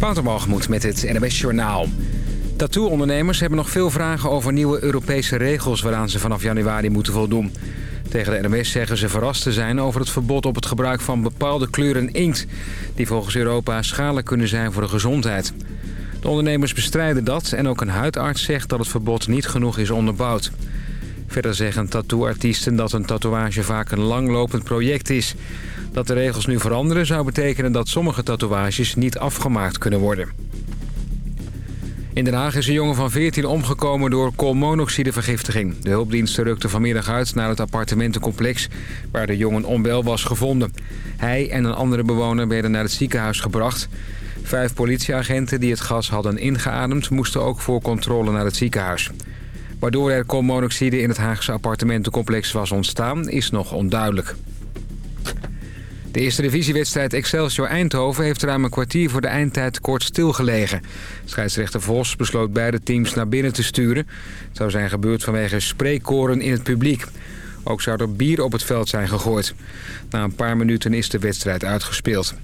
Wouterbalgemoed met het NWS Journaal. Tattoo-ondernemers hebben nog veel vragen over nieuwe Europese regels... waaraan ze vanaf januari moeten voldoen. Tegen de NWS zeggen ze verrast te zijn over het verbod op het gebruik van bepaalde kleuren inkt... die volgens Europa schadelijk kunnen zijn voor de gezondheid. De ondernemers bestrijden dat en ook een huidarts zegt dat het verbod niet genoeg is onderbouwd. Verder zeggen tattooartiesten dat een tatoeage vaak een langlopend project is. Dat de regels nu veranderen zou betekenen dat sommige tatoeages niet afgemaakt kunnen worden. In Den Haag is een jongen van 14 omgekomen door koolmonoxidevergiftiging. De hulpdiensten rukten vanmiddag uit naar het appartementencomplex... waar de jongen onwel was gevonden. Hij en een andere bewoner werden naar het ziekenhuis gebracht. Vijf politieagenten die het gas hadden ingeademd... moesten ook voor controle naar het ziekenhuis. Waardoor er koolmonoxide in het Haagse appartementencomplex was ontstaan... is nog onduidelijk. De eerste divisiewedstrijd Excelsior Eindhoven heeft ruim een kwartier voor de eindtijd kort stilgelegen. Scheidsrechter Vos besloot beide teams naar binnen te sturen. Het zou zijn gebeurd vanwege spreekkoren in het publiek. Ook zou er bier op het veld zijn gegooid. Na een paar minuten is de wedstrijd uitgespeeld.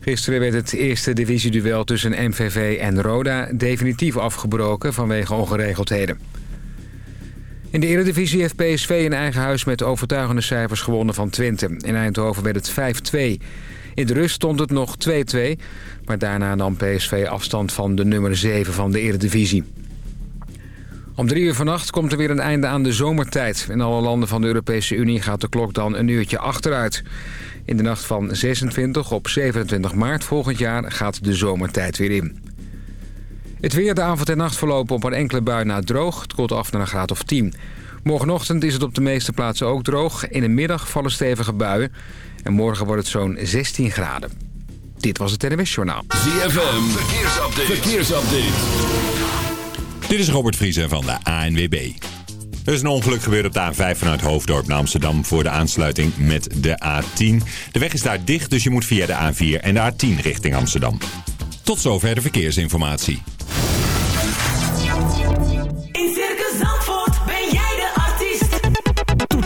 Gisteren werd het eerste divisieduel tussen MVV en Roda definitief afgebroken vanwege ongeregeldheden. In de Eredivisie heeft PSV in eigen huis met overtuigende cijfers gewonnen van Twente. In Eindhoven werd het 5-2. In de rust stond het nog 2-2, maar daarna nam PSV afstand van de nummer 7 van de Eredivisie. Om drie uur vannacht komt er weer een einde aan de zomertijd. In alle landen van de Europese Unie gaat de klok dan een uurtje achteruit. In de nacht van 26 op 27 maart volgend jaar gaat de zomertijd weer in. Het weer de avond en nacht verlopen op een enkele bui na droog. Het koelt af naar een graad of 10. Morgenochtend is het op de meeste plaatsen ook droog. In de middag vallen stevige buien. En morgen wordt het zo'n 16 graden. Dit was het NWS Journaal. ZFM, verkeersupdate. verkeersupdate. Dit is Robert Vriezen van de ANWB. Er is een ongeluk gebeurd op de A5 vanuit Hoofddorp naar Amsterdam voor de aansluiting met de A10. De weg is daar dicht, dus je moet via de A4 en de A10 richting Amsterdam. Tot zover de verkeersinformatie.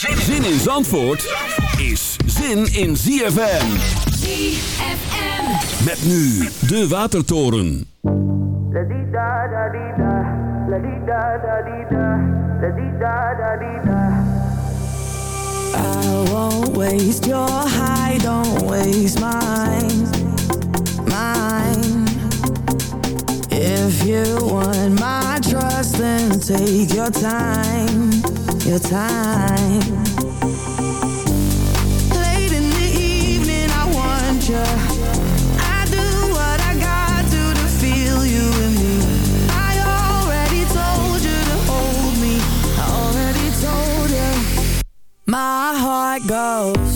Zin in Zandvoort is zin in ZFM. ZFM. Met nu de Watertoren. I won't waste your high, don't waste mine, mine. If you want my trust, then take your time, your time. Late in the evening, I want you. I do what I got to to feel you in me. I already told you to hold me. I already told you. My heart goes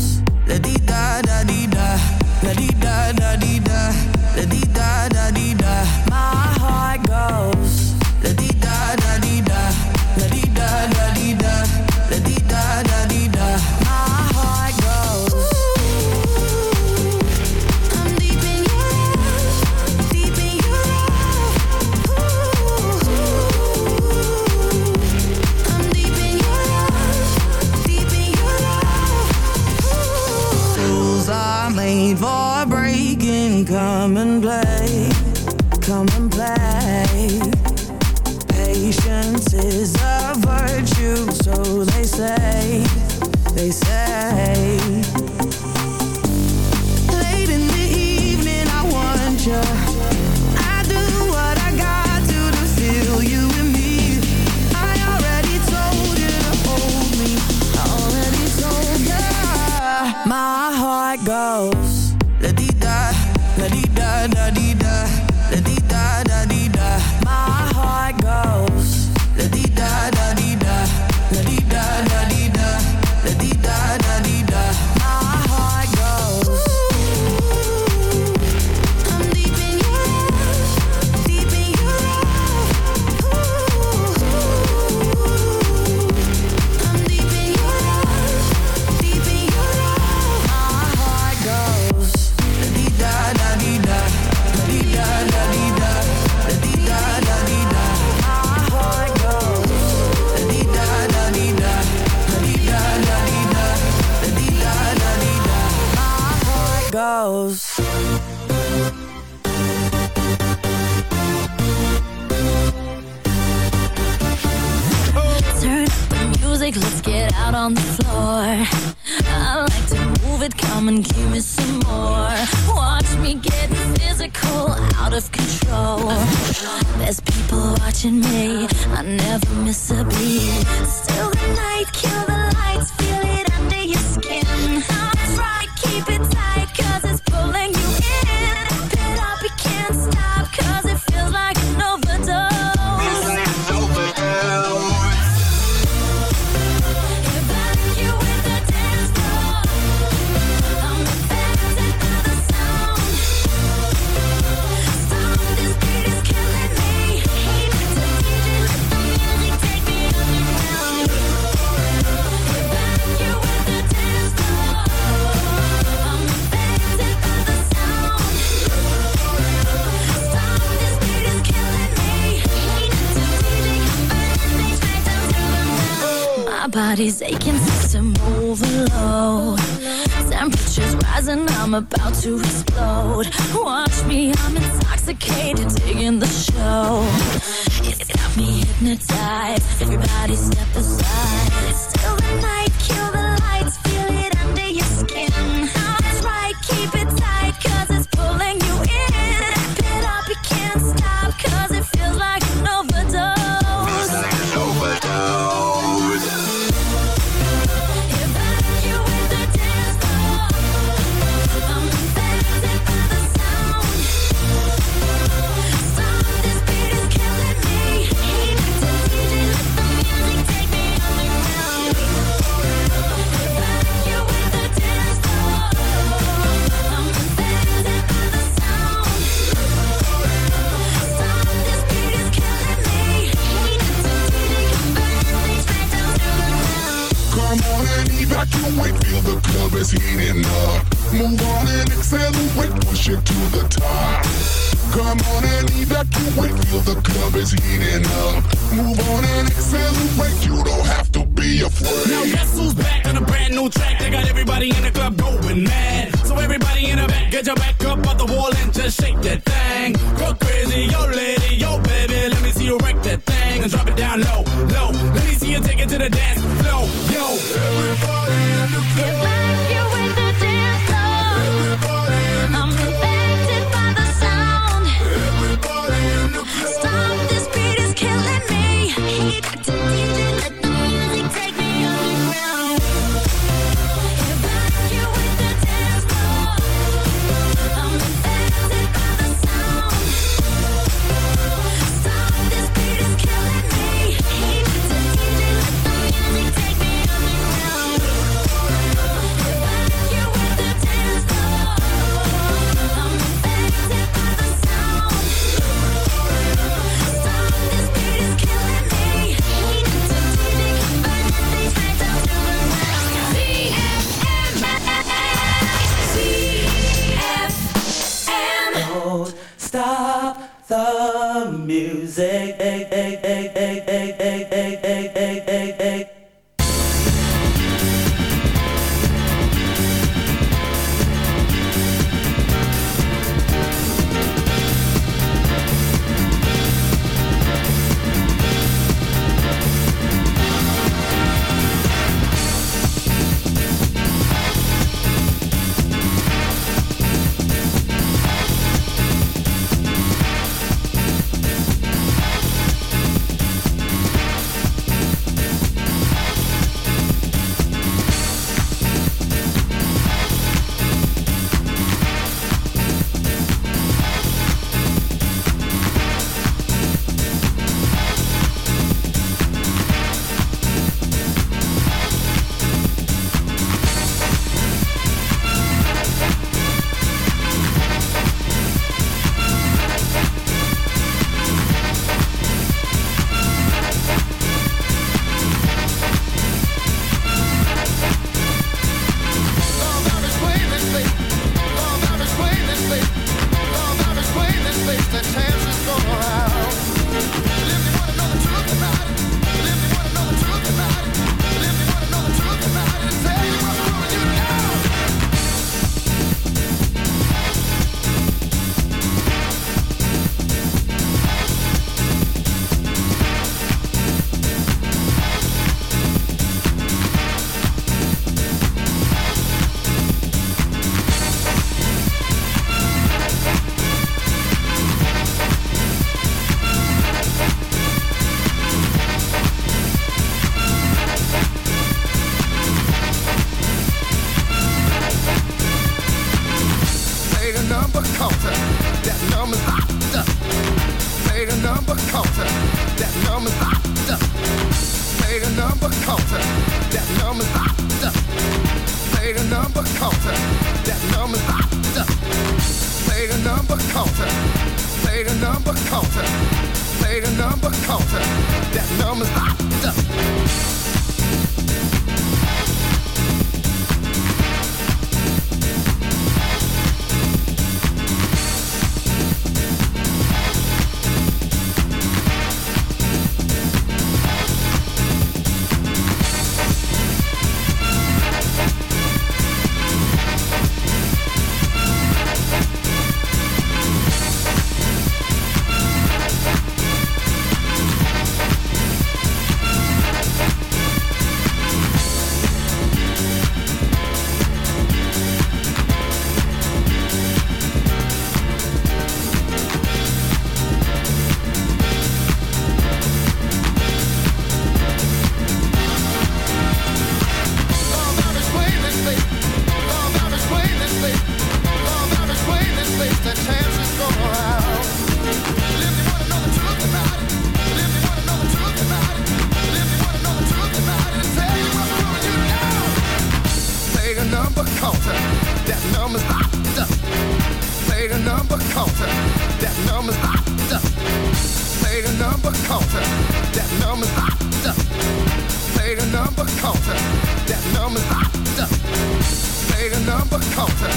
number counter.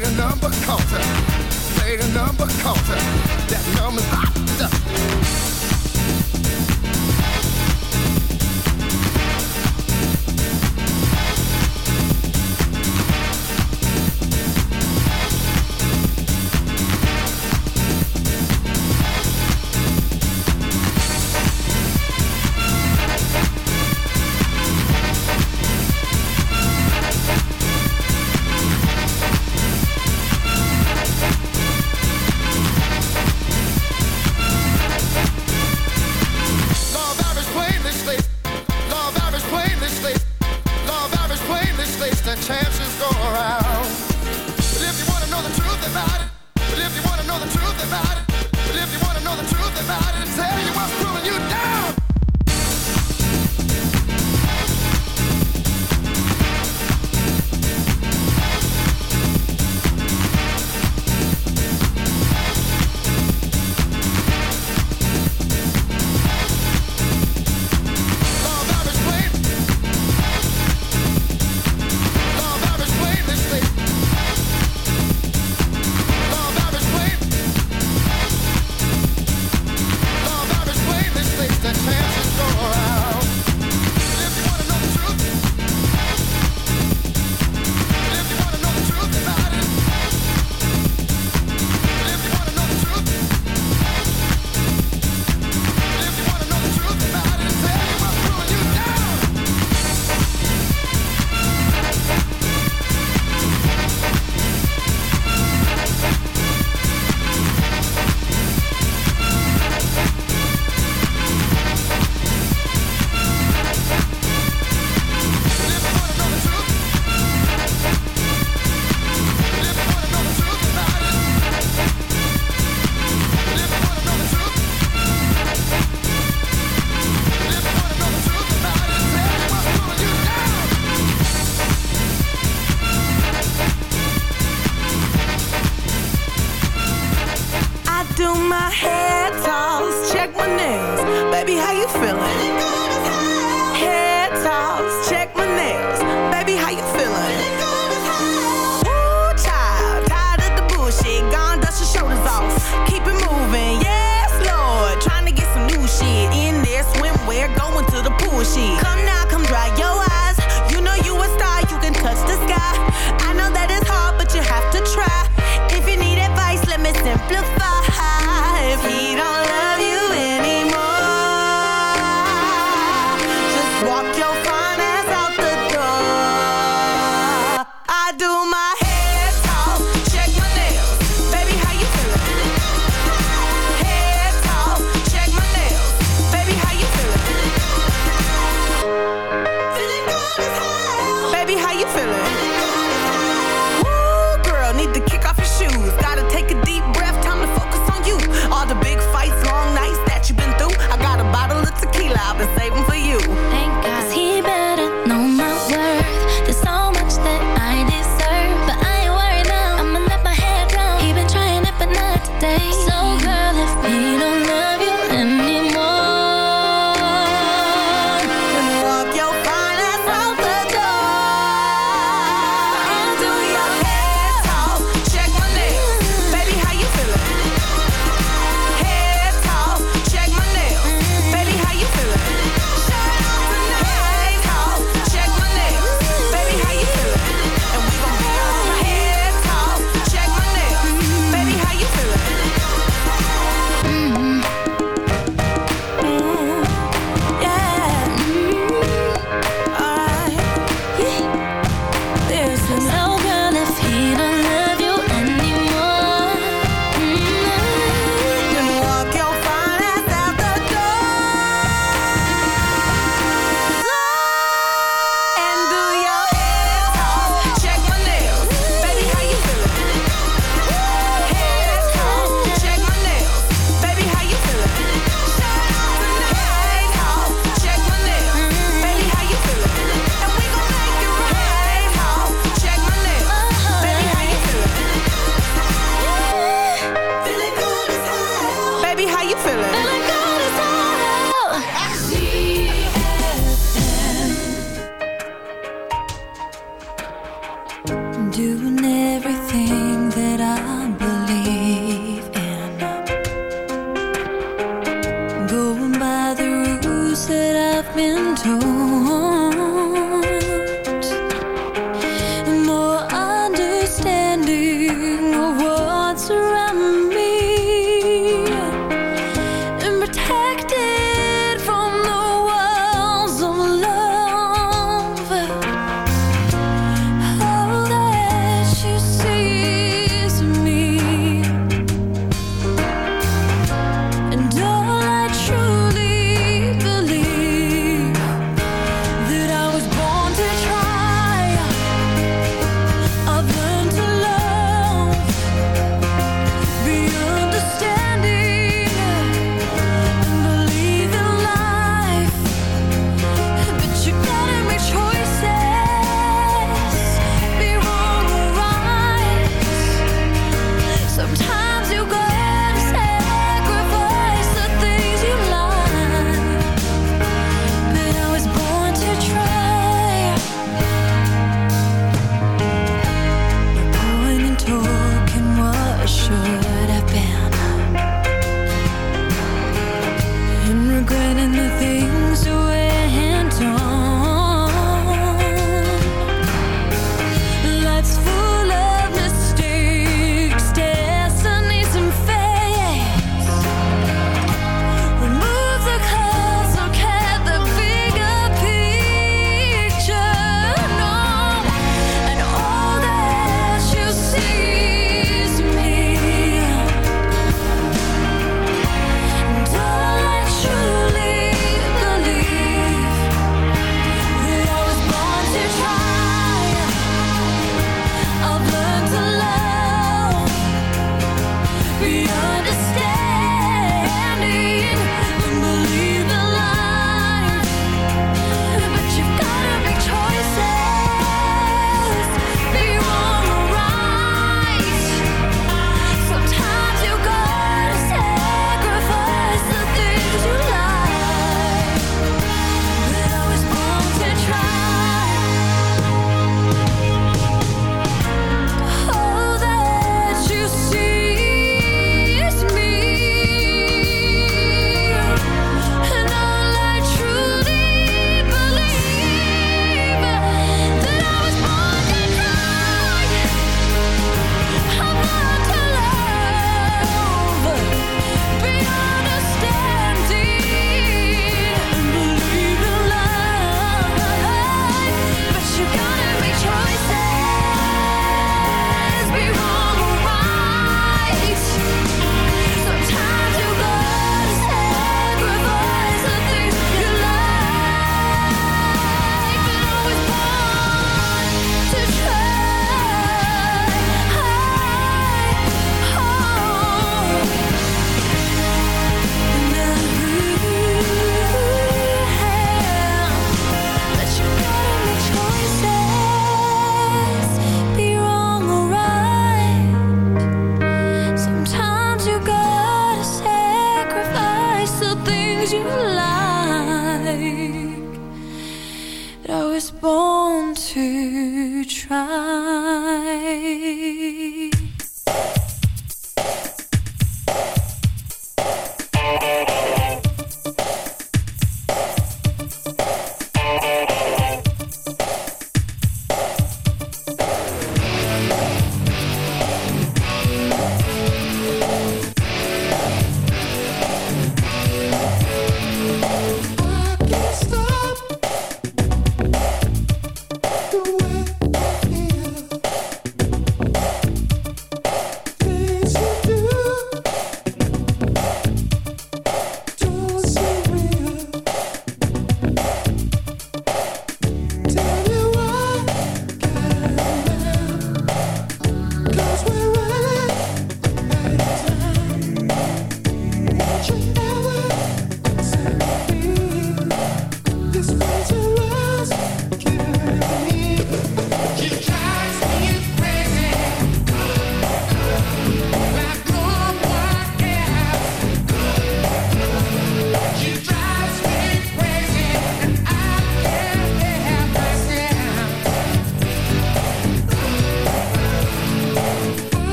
The number counter. Say the number counter. That number's hot.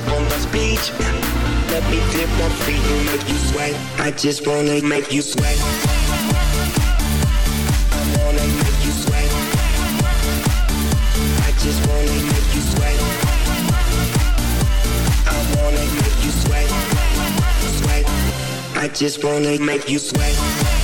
On the beach. Let me dip my feet and make you sweat. I just wanna make you sweat. I wanna make you sweat. I just wanna make you sweat. I wanna make you sweat. Sweat. I just wanna make you sweat.